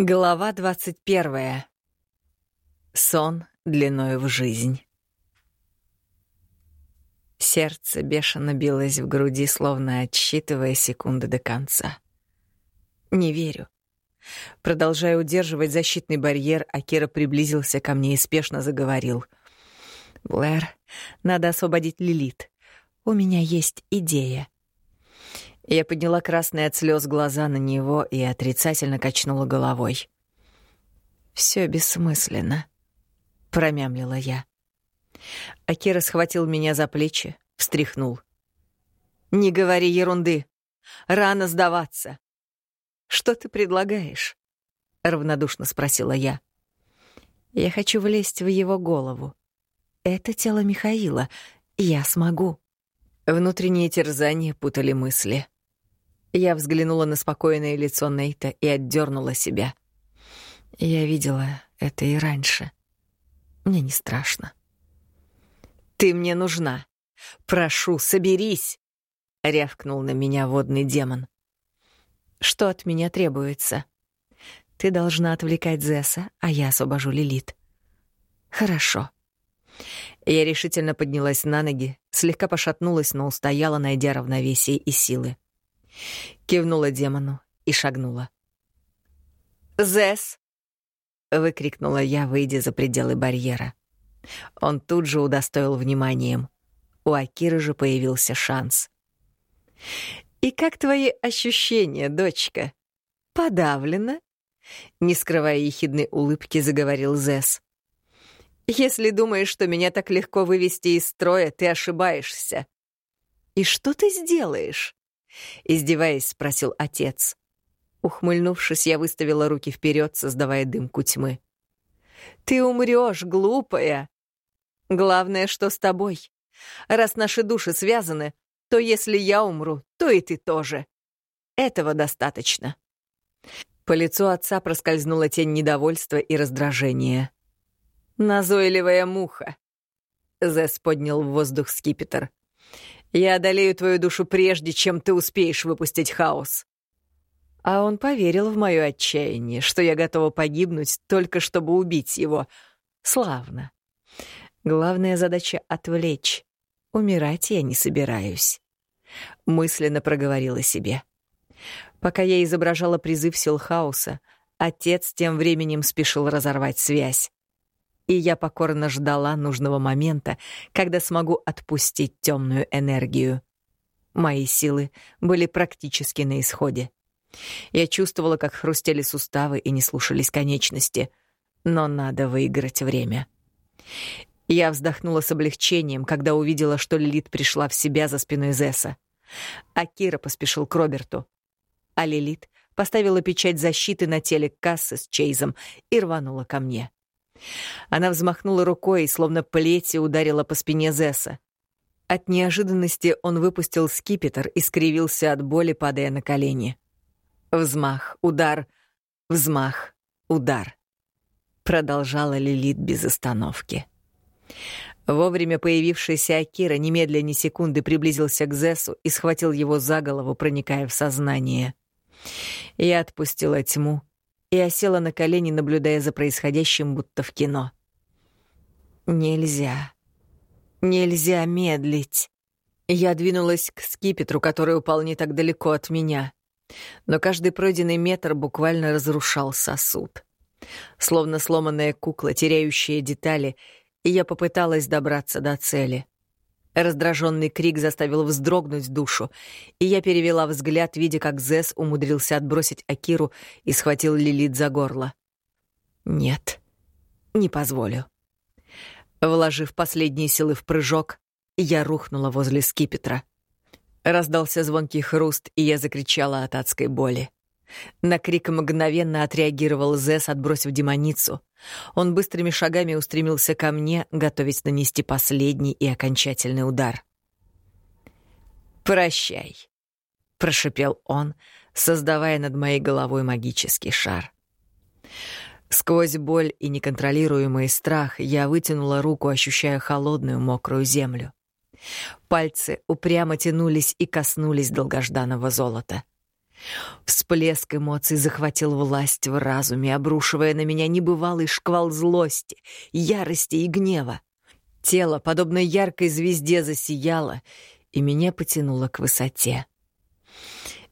Глава двадцать первая. Сон длиною в жизнь. Сердце бешено билось в груди, словно отсчитывая секунды до конца. Не верю. Продолжая удерживать защитный барьер, Акира приблизился ко мне и спешно заговорил. «Блэр, надо освободить Лилит. У меня есть идея». Я подняла красные от слез глаза на него и отрицательно качнула головой. Все бессмысленно, промямлила я. Акира схватил меня за плечи, встряхнул. Не говори ерунды. Рано сдаваться. Что ты предлагаешь? равнодушно спросила я. Я хочу влезть в его голову. Это тело Михаила. Я смогу. Внутренние терзания путали мысли. Я взглянула на спокойное лицо Нейта и отдернула себя. Я видела это и раньше. Мне не страшно. «Ты мне нужна. Прошу, соберись!» — рявкнул на меня водный демон. «Что от меня требуется?» «Ты должна отвлекать Зесса, а я освобожу Лилит». «Хорошо». Я решительно поднялась на ноги, слегка пошатнулась, но устояла, найдя равновесие и силы. Кивнула демону и шагнула. «Зэс!» — выкрикнула я, выйдя за пределы барьера. Он тут же удостоил вниманием. У Акиры же появился шанс. «И как твои ощущения, дочка? Подавлена?» Не скрывая ехидной улыбки, заговорил Зэс. «Если думаешь, что меня так легко вывести из строя, ты ошибаешься. И что ты сделаешь? Издеваясь, спросил отец. Ухмыльнувшись, я выставила руки вперед, создавая дымку тьмы. «Ты умрешь, глупая! Главное, что с тобой. Раз наши души связаны, то если я умру, то и ты тоже. Этого достаточно». По лицу отца проскользнула тень недовольства и раздражения. «Назойливая муха!» Зэс поднял в воздух скипетр. Я одолею твою душу прежде, чем ты успеешь выпустить хаос». А он поверил в мое отчаяние, что я готова погибнуть только чтобы убить его. Славно. Главная задача — отвлечь. Умирать я не собираюсь. Мысленно проговорила себе. Пока я изображала призыв сил хаоса, отец тем временем спешил разорвать связь и я покорно ждала нужного момента, когда смогу отпустить темную энергию. Мои силы были практически на исходе. Я чувствовала, как хрустели суставы и не слушались конечности, но надо выиграть время. Я вздохнула с облегчением, когда увидела, что Лилит пришла в себя за спиной Зесса. Акира поспешил к Роберту. А Лилит поставила печать защиты на теле кассы с Чейзом и рванула ко мне. Она взмахнула рукой и словно плетью ударила по спине Зесса. От неожиданности он выпустил скипетр и скривился от боли, падая на колени. Взмах, удар, взмах, удар. Продолжала Лилит без остановки. Вовремя появившийся Акира немедля ни секунды приблизился к Зессу и схватил его за голову, проникая в сознание. Я отпустила тьму, и осела на колени, наблюдая за происходящим, будто в кино. «Нельзя. Нельзя медлить». Я двинулась к скипетру, который упал не так далеко от меня. Но каждый пройденный метр буквально разрушал сосуд. Словно сломанная кукла, теряющая детали, и я попыталась добраться до цели — Раздраженный крик заставил вздрогнуть душу, и я перевела взгляд, видя, как Зес умудрился отбросить Акиру и схватил Лилит за горло. «Нет, не позволю». Вложив последние силы в прыжок, я рухнула возле скипетра. Раздался звонкий хруст, и я закричала от адской боли. На крик мгновенно отреагировал Зес, отбросив демоницу. Он быстрыми шагами устремился ко мне, готовясь нанести последний и окончательный удар. «Прощай», — прошипел он, создавая над моей головой магический шар. Сквозь боль и неконтролируемый страх я вытянула руку, ощущая холодную мокрую землю. Пальцы упрямо тянулись и коснулись долгожданного золота. Всплеск эмоций захватил власть в разуме, обрушивая на меня небывалый шквал злости, ярости и гнева. Тело, подобно яркой звезде, засияло, и меня потянуло к высоте.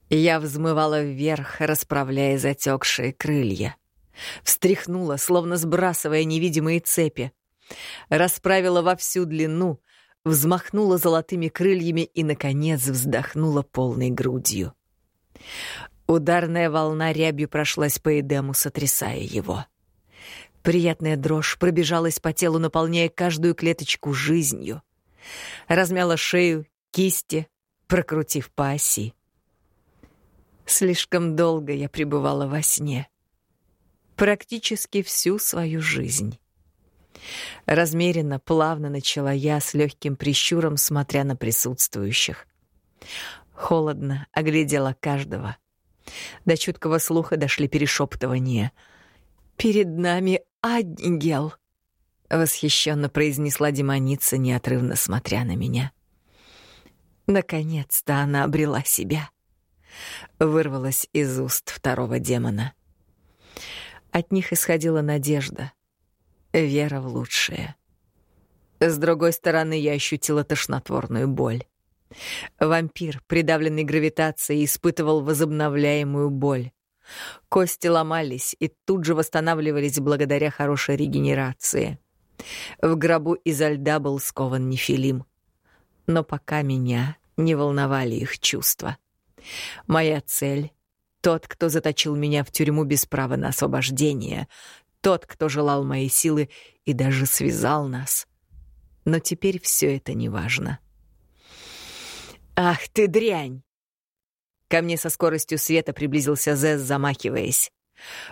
Я взмывала вверх, расправляя затекшие крылья. Встряхнула, словно сбрасывая невидимые цепи. Расправила во всю длину, взмахнула золотыми крыльями и, наконец, вздохнула полной грудью. Ударная волна рябью прошлась по Эдему, сотрясая его. Приятная дрожь пробежалась по телу, наполняя каждую клеточку жизнью. Размяла шею, кисти, прокрутив по оси. Слишком долго я пребывала во сне. Практически всю свою жизнь. Размеренно, плавно начала я с легким прищуром, смотря на присутствующих. Холодно оглядела каждого. До чуткого слуха дошли перешептывания. «Перед нами ангел!» — восхищенно произнесла демоница, неотрывно смотря на меня. Наконец-то она обрела себя. Вырвалась из уст второго демона. От них исходила надежда, вера в лучшее. С другой стороны, я ощутила тошнотворную боль. Вампир, придавленный гравитацией, испытывал возобновляемую боль. Кости ломались и тут же восстанавливались благодаря хорошей регенерации. В гробу изо льда был скован нефилим. Но пока меня не волновали их чувства. Моя цель — тот, кто заточил меня в тюрьму без права на освобождение, тот, кто желал моей силы и даже связал нас. Но теперь все это не важно. «Ах ты дрянь!» Ко мне со скоростью света приблизился Зэс, замахиваясь.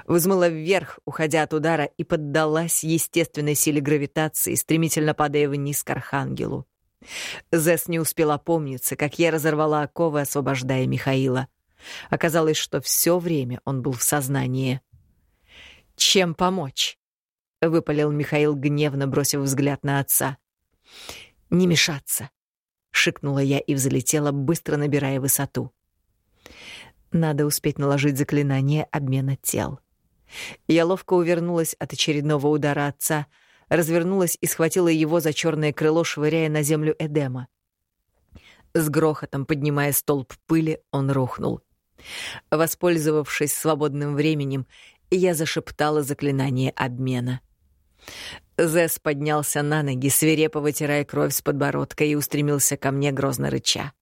Взмыла вверх, уходя от удара, и поддалась естественной силе гравитации, стремительно падая вниз к Архангелу. Зэс не успел опомниться, как я разорвала оковы, освобождая Михаила. Оказалось, что все время он был в сознании. «Чем помочь?» — выпалил Михаил, гневно бросив взгляд на отца. «Не мешаться», — шикнула я и взлетела, быстро набирая высоту. Надо успеть наложить заклинание обмена тел. Я ловко увернулась от очередного удара отца — развернулась и схватила его за черное крыло, швыряя на землю Эдема. С грохотом, поднимая столб пыли, он рухнул. Воспользовавшись свободным временем, я зашептала заклинание обмена. Зэс поднялся на ноги, свирепо вытирая кровь с подбородка, и устремился ко мне, грозно рыча.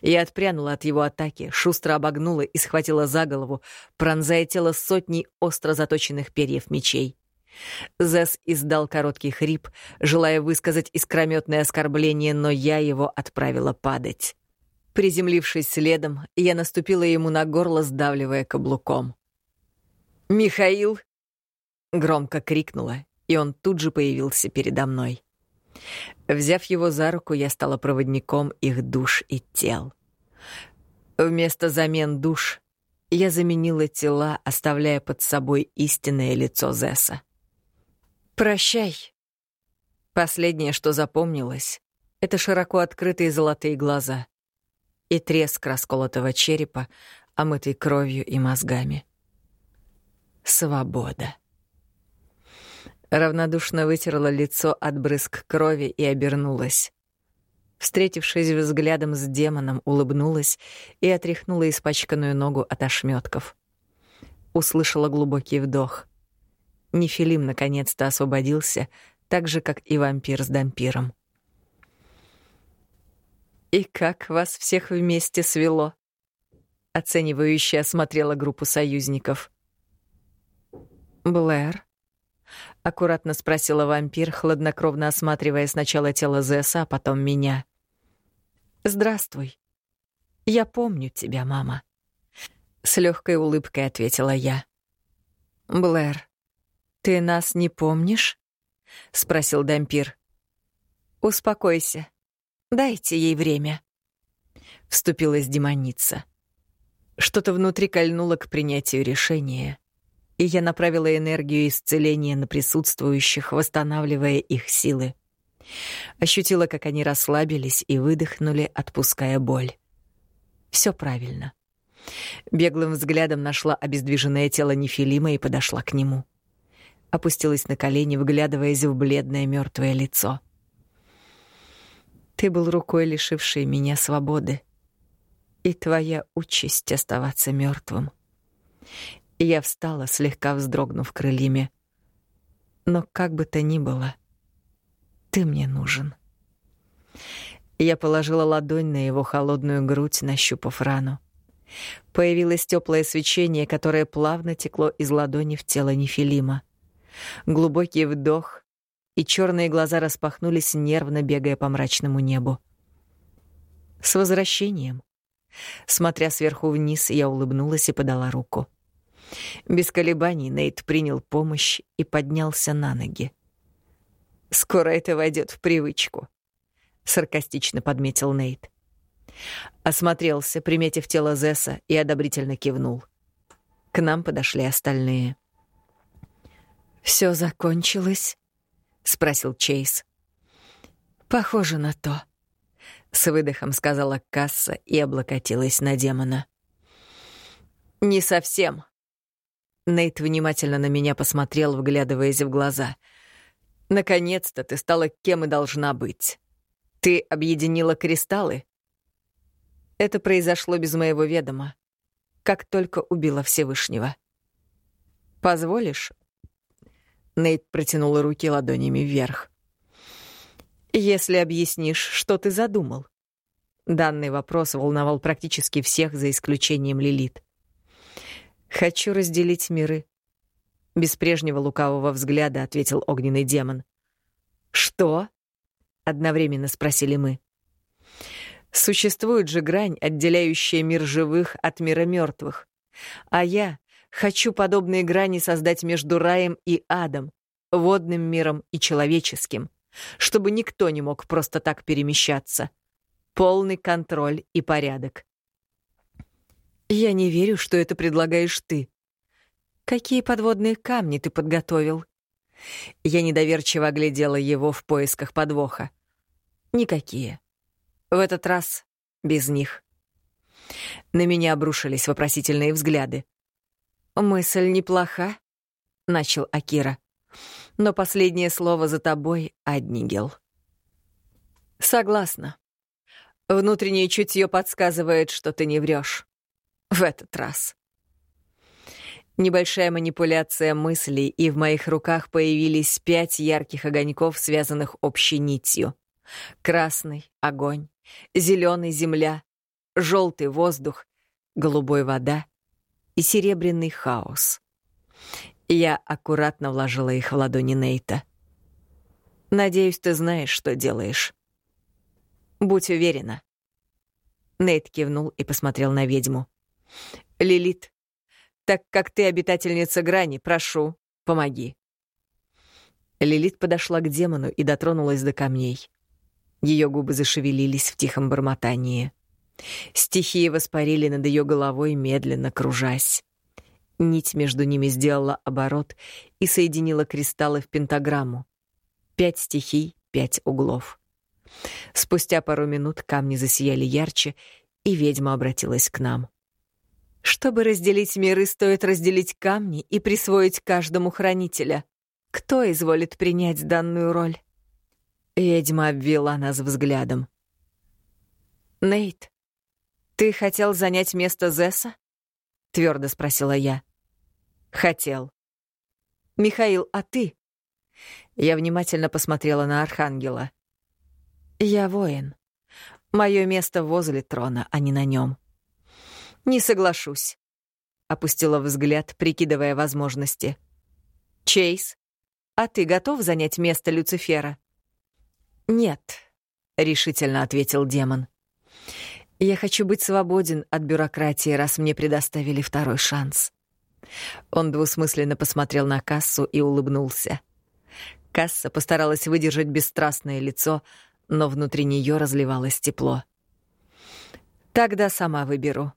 Я отпрянула от его атаки, шустро обогнула и схватила за голову, пронзая тело сотней остро заточенных перьев мечей. Зес издал короткий хрип, желая высказать искрометное оскорбление, но я его отправила падать. Приземлившись следом, я наступила ему на горло, сдавливая каблуком. «Михаил!» — громко крикнула, и он тут же появился передо мной. Взяв его за руку, я стала проводником их душ и тел. Вместо замен душ я заменила тела, оставляя под собой истинное лицо Зеса. «Прощай». Последнее, что запомнилось, — это широко открытые золотые глаза и треск расколотого черепа, омытый кровью и мозгами. Свобода. Равнодушно вытерла лицо от брызг крови и обернулась. Встретившись взглядом с демоном, улыбнулась и отряхнула испачканную ногу от ошметков. Услышала глубокий вдох. Нефилим наконец-то освободился, так же, как и вампир с дампиром. «И как вас всех вместе свело?» Оценивающе осмотрела группу союзников. «Блэр?» — аккуратно спросила вампир, хладнокровно осматривая сначала тело Зесса, а потом меня. «Здравствуй. Я помню тебя, мама». С легкой улыбкой ответила я. «Блэр, «Ты нас не помнишь?» — спросил Дампир. «Успокойся. Дайте ей время». Вступилась демоница. Что-то внутри кольнуло к принятию решения, и я направила энергию исцеления на присутствующих, восстанавливая их силы. Ощутила, как они расслабились и выдохнули, отпуская боль. Все правильно. Беглым взглядом нашла обездвиженное тело Нефилима и подошла к нему. Опустилась на колени, вглядываясь в бледное мертвое лицо. «Ты был рукой, лишившей меня свободы, и твоя участь — оставаться мертвым. Я встала, слегка вздрогнув крыльями. Но как бы то ни было, ты мне нужен». Я положила ладонь на его холодную грудь, нащупав рану. Появилось теплое свечение, которое плавно текло из ладони в тело Нефилима. Глубокий вдох, и черные глаза распахнулись, нервно бегая по мрачному небу. «С возвращением!» Смотря сверху вниз, я улыбнулась и подала руку. Без колебаний Нейт принял помощь и поднялся на ноги. «Скоро это войдет в привычку», — саркастично подметил Нейт. Осмотрелся, приметив тело Зесса, и одобрительно кивнул. К нам подошли остальные. Все закончилось?» — спросил Чейз. «Похоже на то», — с выдохом сказала Касса и облокотилась на демона. «Не совсем». Нейт внимательно на меня посмотрел, вглядываясь в глаза. «Наконец-то ты стала кем и должна быть. Ты объединила кристаллы?» Это произошло без моего ведома, как только убила Всевышнего. «Позволишь?» Нейт протянул руки ладонями вверх. «Если объяснишь, что ты задумал?» Данный вопрос волновал практически всех, за исключением Лилит. «Хочу разделить миры», — без прежнего лукавого взгляда ответил огненный демон. «Что?» — одновременно спросили мы. Существует же грань, отделяющая мир живых от мира мертвых. А я хочу подобные грани создать между раем и адом, водным миром и человеческим, чтобы никто не мог просто так перемещаться. Полный контроль и порядок. Я не верю, что это предлагаешь ты. Какие подводные камни ты подготовил? Я недоверчиво оглядела его в поисках подвоха. Никакие. В этот раз без них. На меня обрушились вопросительные взгляды. «Мысль неплоха», — начал Акира. «Но последнее слово за тобой, Аднигел». «Согласна. Внутреннее чутье подсказывает, что ты не врешь. В этот раз». Небольшая манипуляция мыслей, и в моих руках появились пять ярких огоньков, связанных общей нитью. Красный — огонь, зеленый — земля, желтый — воздух, голубой — вода и серебряный — хаос. Я аккуратно вложила их в ладони Нейта. «Надеюсь, ты знаешь, что делаешь». «Будь уверена». Нейт кивнул и посмотрел на ведьму. «Лилит, так как ты обитательница грани, прошу, помоги». Лилит подошла к демону и дотронулась до камней. Ее губы зашевелились в тихом бормотании. Стихии воспарили над ее головой, медленно кружась. Нить между ними сделала оборот и соединила кристаллы в пентаграмму. Пять стихий, пять углов. Спустя пару минут камни засияли ярче, и ведьма обратилась к нам. «Чтобы разделить миры, стоит разделить камни и присвоить каждому хранителя. Кто изволит принять данную роль?» Ведьма обвела нас взглядом. «Нейт, ты хотел занять место Зесса?» — твердо спросила я. «Хотел». «Михаил, а ты?» Я внимательно посмотрела на Архангела. «Я воин. Мое место возле трона, а не на нем. «Не соглашусь», — опустила взгляд, прикидывая возможности. «Чейз, а ты готов занять место Люцифера?» «Нет», — решительно ответил демон. «Я хочу быть свободен от бюрократии, раз мне предоставили второй шанс». Он двусмысленно посмотрел на кассу и улыбнулся. Касса постаралась выдержать бесстрастное лицо, но внутри нее разливалось тепло. «Тогда сама выберу».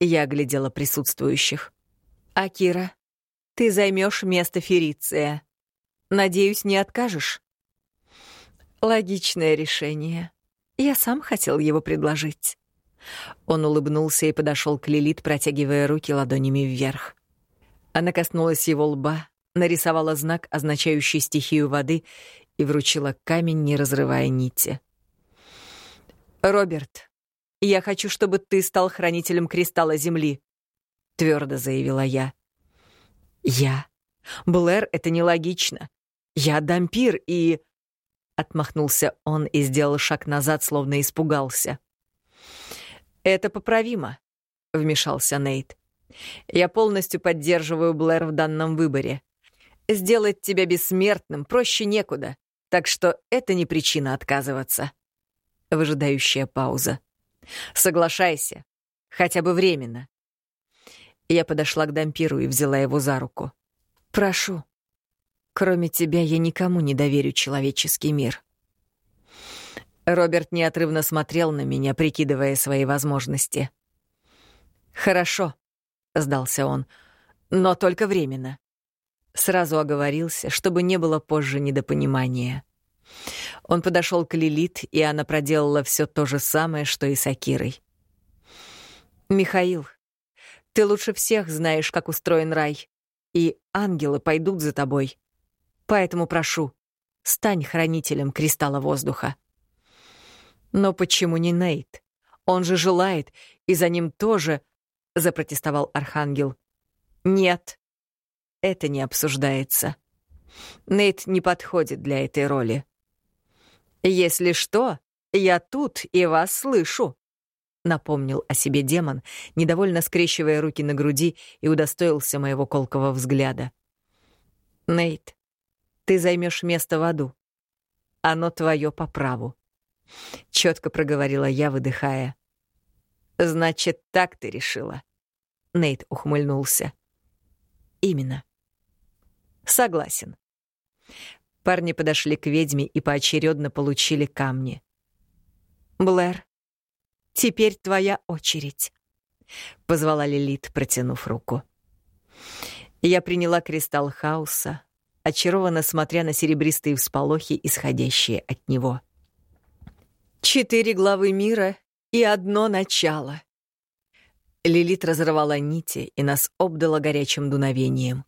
Я оглядела присутствующих. «Акира, ты займешь место Фериция. Надеюсь, не откажешь?» Логичное решение. Я сам хотел его предложить. Он улыбнулся и подошел к Лилит, протягивая руки ладонями вверх. Она коснулась его лба, нарисовала знак, означающий стихию воды, и вручила камень, не разрывая нити. «Роберт, я хочу, чтобы ты стал хранителем кристалла Земли», — твердо заявила я. «Я? Блэр, это нелогично. Я дампир и...» Отмахнулся он и сделал шаг назад, словно испугался. «Это поправимо», — вмешался Нейт. «Я полностью поддерживаю Блэр в данном выборе. Сделать тебя бессмертным проще некуда, так что это не причина отказываться». Выжидающая пауза. «Соглашайся, хотя бы временно». Я подошла к дампиру и взяла его за руку. «Прошу. Кроме тебя я никому не доверю человеческий мир». Роберт неотрывно смотрел на меня, прикидывая свои возможности. «Хорошо», — сдался он, — «но только временно». Сразу оговорился, чтобы не было позже недопонимания. Он подошел к Лилит, и она проделала все то же самое, что и с Акирой. «Михаил, ты лучше всех знаешь, как устроен рай, и ангелы пойдут за тобой. Поэтому прошу, стань хранителем кристалла воздуха». «Но почему не Нейт? Он же желает, и за ним тоже...» — запротестовал Архангел. «Нет, это не обсуждается. Нейт не подходит для этой роли. Если что, я тут и вас слышу», — напомнил о себе демон, недовольно скрещивая руки на груди и удостоился моего колкого взгляда. «Нейт, ты займешь место в аду. Оно твое по праву. — четко проговорила я, выдыхая. «Значит, так ты решила?» Нейт ухмыльнулся. «Именно». «Согласен». Парни подошли к ведьме и поочередно получили камни. «Блэр, теперь твоя очередь», — позвала Лилит, протянув руку. Я приняла кристалл хаоса, очарованно смотря на серебристые всполохи, исходящие от него. Четыре главы мира и одно начало. Лилит разорвала нити и нас обдала горячим дуновением.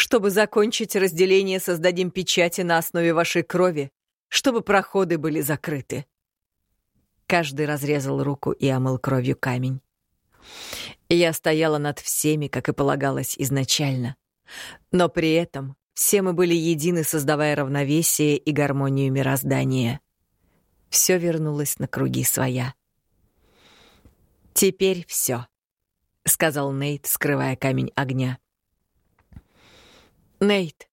Чтобы закончить разделение, создадим печати на основе вашей крови, чтобы проходы были закрыты. Каждый разрезал руку и омыл кровью камень. Я стояла над всеми, как и полагалось изначально. Но при этом все мы были едины, создавая равновесие и гармонию мироздания все вернулось на круги своя. «Теперь все», — сказал Нейт, скрывая камень огня. «Нейт,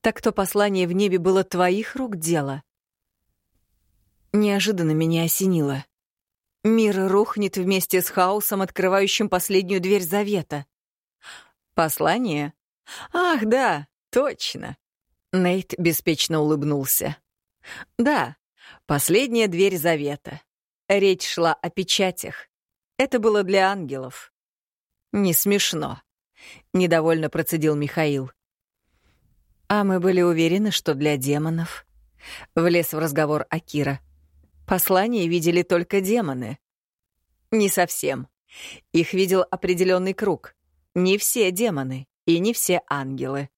так то послание в небе было твоих рук дело?» Неожиданно меня осенило. Мир рухнет вместе с хаосом, открывающим последнюю дверь завета. «Послание? Ах, да, точно!» Нейт беспечно улыбнулся. «Да, Последняя дверь завета. Речь шла о печатях. Это было для ангелов. Не смешно. Недовольно процедил Михаил. А мы были уверены, что для демонов. Влез в разговор Акира. Послание видели только демоны. Не совсем. Их видел определенный круг. Не все демоны и не все ангелы.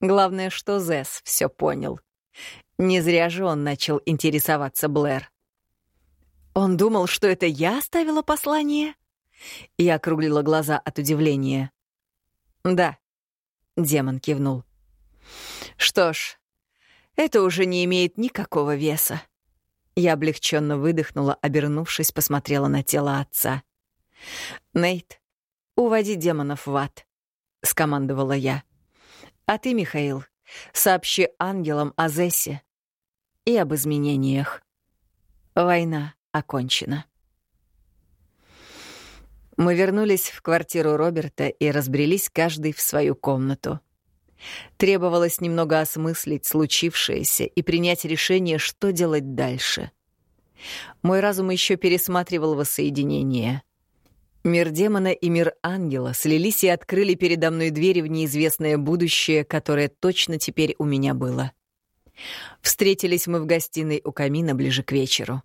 Главное, что Зес все понял. Не зря же он начал интересоваться Блэр. Он думал, что это я оставила послание? Я округлила глаза от удивления. Да, демон кивнул. Что ж, это уже не имеет никакого веса. Я облегченно выдохнула, обернувшись, посмотрела на тело отца. «Нейт, уводи демонов в ад», — скомандовала я. «А ты, Михаил, сообщи ангелам о Зессе и об изменениях. Война окончена. Мы вернулись в квартиру Роберта и разбрелись каждый в свою комнату. Требовалось немного осмыслить случившееся и принять решение, что делать дальше. Мой разум еще пересматривал воссоединение. Мир демона и мир ангела слились и открыли передо мной двери в неизвестное будущее, которое точно теперь у меня было. Встретились мы в гостиной у камина ближе к вечеру.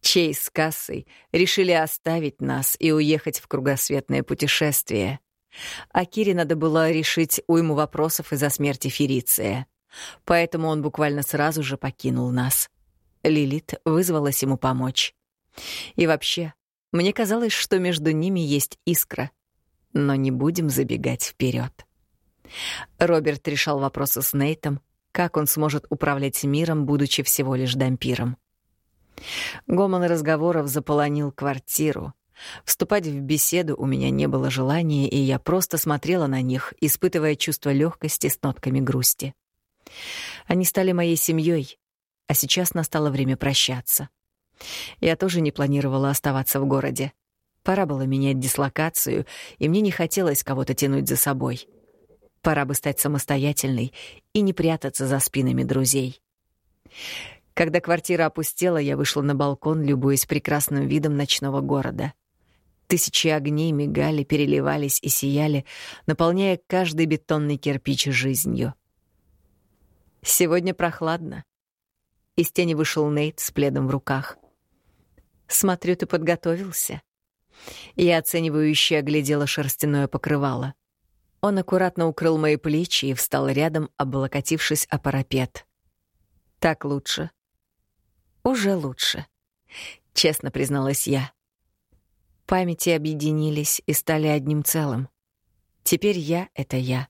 Чейз с кассой решили оставить нас и уехать в кругосветное путешествие. А Кире надо было решить уйму вопросов из-за смерти Фериция. Поэтому он буквально сразу же покинул нас. Лилит вызвалась ему помочь. И вообще, мне казалось, что между ними есть искра. Но не будем забегать вперед. Роберт решал вопросы с Нейтом, как он сможет управлять миром, будучи всего лишь дампиром. Гомон разговоров заполонил квартиру. Вступать в беседу у меня не было желания, и я просто смотрела на них, испытывая чувство легкости с нотками грусти. Они стали моей семьей, а сейчас настало время прощаться. Я тоже не планировала оставаться в городе. Пора было менять дислокацию, и мне не хотелось кого-то тянуть за собой. Пора бы стать самостоятельной и не прятаться за спинами друзей. Когда квартира опустела, я вышла на балкон, любуясь прекрасным видом ночного города. Тысячи огней мигали, переливались и сияли, наполняя каждый бетонный кирпич жизнью. Сегодня прохладно. Из тени вышел Нейт с пледом в руках. «Смотрю, ты подготовился». Я оценивающе оглядела шерстяное покрывало. Он аккуратно укрыл мои плечи и встал рядом, облокотившись о парапет. «Так лучше?» «Уже лучше», — честно призналась я. Памяти объединились и стали одним целым. Теперь я — это я.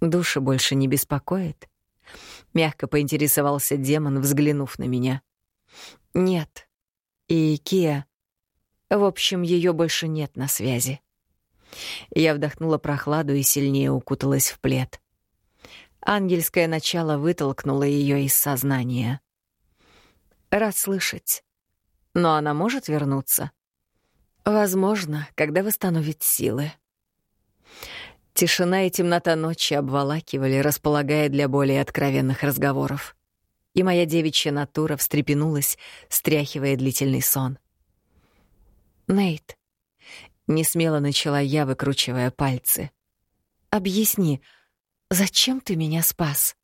Душа больше не беспокоит. Мягко поинтересовался демон, взглянув на меня. «Нет. И Кия. В общем, ее больше нет на связи». Я вдохнула прохладу и сильнее укуталась в плед. Ангельское начало вытолкнуло ее из сознания. Рад слышать. Но она может вернуться? Возможно, когда восстановит силы. Тишина и темнота ночи обволакивали, располагая для более откровенных разговоров. И моя девичья натура встрепенулась, стряхивая длительный сон. «Нейт, не смело начала я, выкручивая пальцы. «Объясни, зачем ты меня спас?»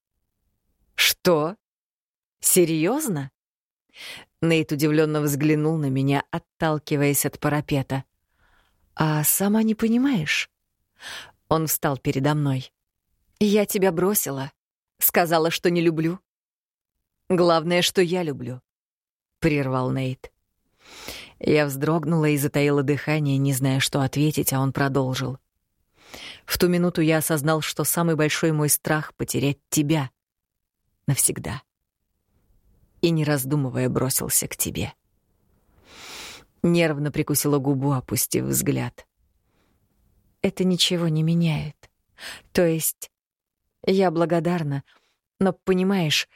«Что? Серьезно? Нейт удивленно взглянул на меня, отталкиваясь от парапета. «А сама не понимаешь?» Он встал передо мной. «Я тебя бросила. Сказала, что не люблю». «Главное, что я люблю», — прервал Нейт. Я вздрогнула и затаила дыхание, не зная, что ответить, а он продолжил. В ту минуту я осознал, что самый большой мой страх — потерять тебя. Навсегда. И, не раздумывая, бросился к тебе. Нервно прикусила губу, опустив взгляд. Это ничего не меняет. То есть я благодарна, но, понимаешь,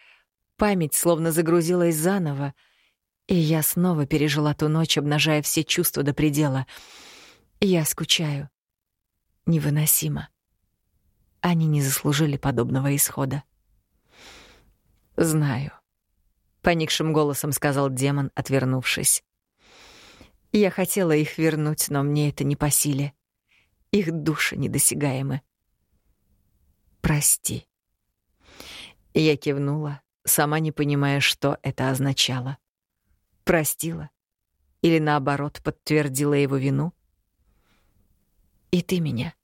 память словно загрузилась заново — и я снова пережила ту ночь, обнажая все чувства до предела. Я скучаю. Невыносимо. Они не заслужили подобного исхода. «Знаю», — поникшим голосом сказал демон, отвернувшись. «Я хотела их вернуть, но мне это не по силе. Их души недосягаемы. Прости». Я кивнула, сама не понимая, что это означало. Простила? Или наоборот, подтвердила его вину? И ты меня.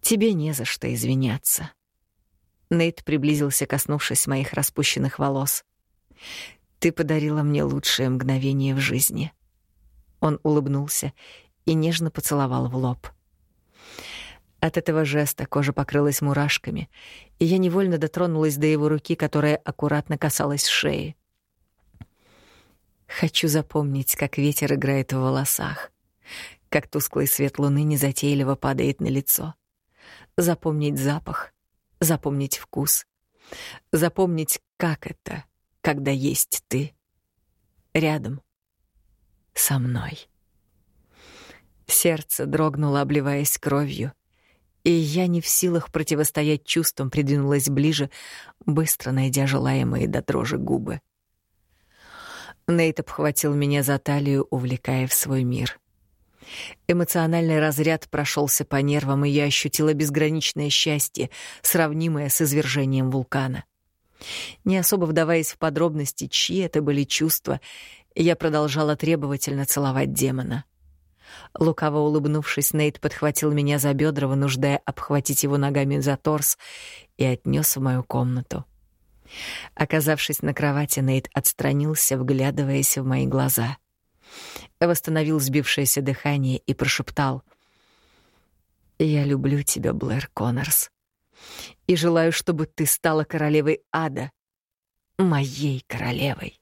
Тебе не за что извиняться. Нейт приблизился, коснувшись моих распущенных волос. Ты подарила мне лучшее мгновение в жизни. Он улыбнулся и нежно поцеловал в лоб. От этого жеста кожа покрылась мурашками, и я невольно дотронулась до его руки, которая аккуратно касалась шеи. Хочу запомнить, как ветер играет в волосах, как тусклый свет луны незатейливо падает на лицо. Запомнить запах, запомнить вкус, запомнить, как это, когда есть ты рядом со мной. Сердце дрогнуло, обливаясь кровью, и я не в силах противостоять чувствам придвинулась ближе, быстро найдя желаемые до дрожи губы. Нейт обхватил меня за талию, увлекая в свой мир. Эмоциональный разряд прошелся по нервам, и я ощутила безграничное счастье, сравнимое с извержением вулкана. Не особо вдаваясь в подробности, чьи это были чувства, я продолжала требовательно целовать демона. Лукаво улыбнувшись, Нейт подхватил меня за бедра, вынуждая обхватить его ногами за торс, и отнес в мою комнату. Оказавшись на кровати, Нейт отстранился, вглядываясь в мои глаза. Восстановил сбившееся дыхание и прошептал: "Я люблю тебя, Блэр Коннорс, и желаю, чтобы ты стала королевой ада, моей королевой".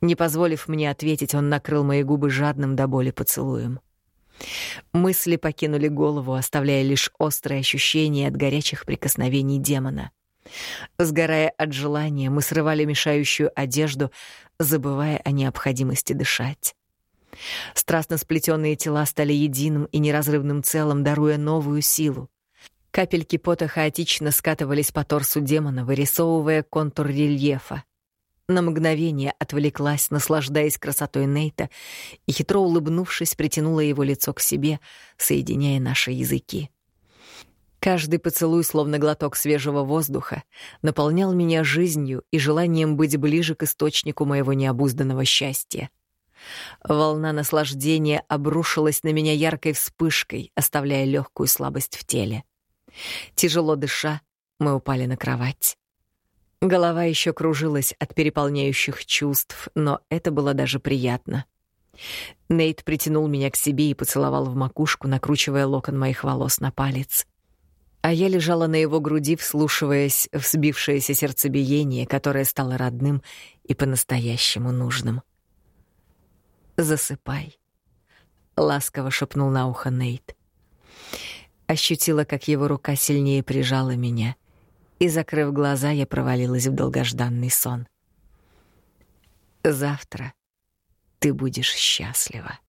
Не позволив мне ответить, он накрыл мои губы жадным до боли поцелуем. Мысли покинули голову, оставляя лишь острые ощущения от горячих прикосновений демона. Сгорая от желания, мы срывали мешающую одежду, забывая о необходимости дышать. Страстно сплетенные тела стали единым и неразрывным целым, даруя новую силу. Капельки пота хаотично скатывались по торсу демона, вырисовывая контур рельефа. На мгновение отвлеклась, наслаждаясь красотой Нейта, и хитро улыбнувшись, притянула его лицо к себе, соединяя наши языки. Каждый поцелуй, словно глоток свежего воздуха, наполнял меня жизнью и желанием быть ближе к источнику моего необузданного счастья. Волна наслаждения обрушилась на меня яркой вспышкой, оставляя легкую слабость в теле. Тяжело дыша, мы упали на кровать. Голова еще кружилась от переполняющих чувств, но это было даже приятно. Нейт притянул меня к себе и поцеловал в макушку, накручивая локон моих волос на палец. А я лежала на его груди, вслушиваясь в сбившееся сердцебиение, которое стало родным и по-настоящему нужным. «Засыпай», — ласково шепнул на ухо Нейт. Ощутила, как его рука сильнее прижала меня — и, закрыв глаза, я провалилась в долгожданный сон. Завтра ты будешь счастлива.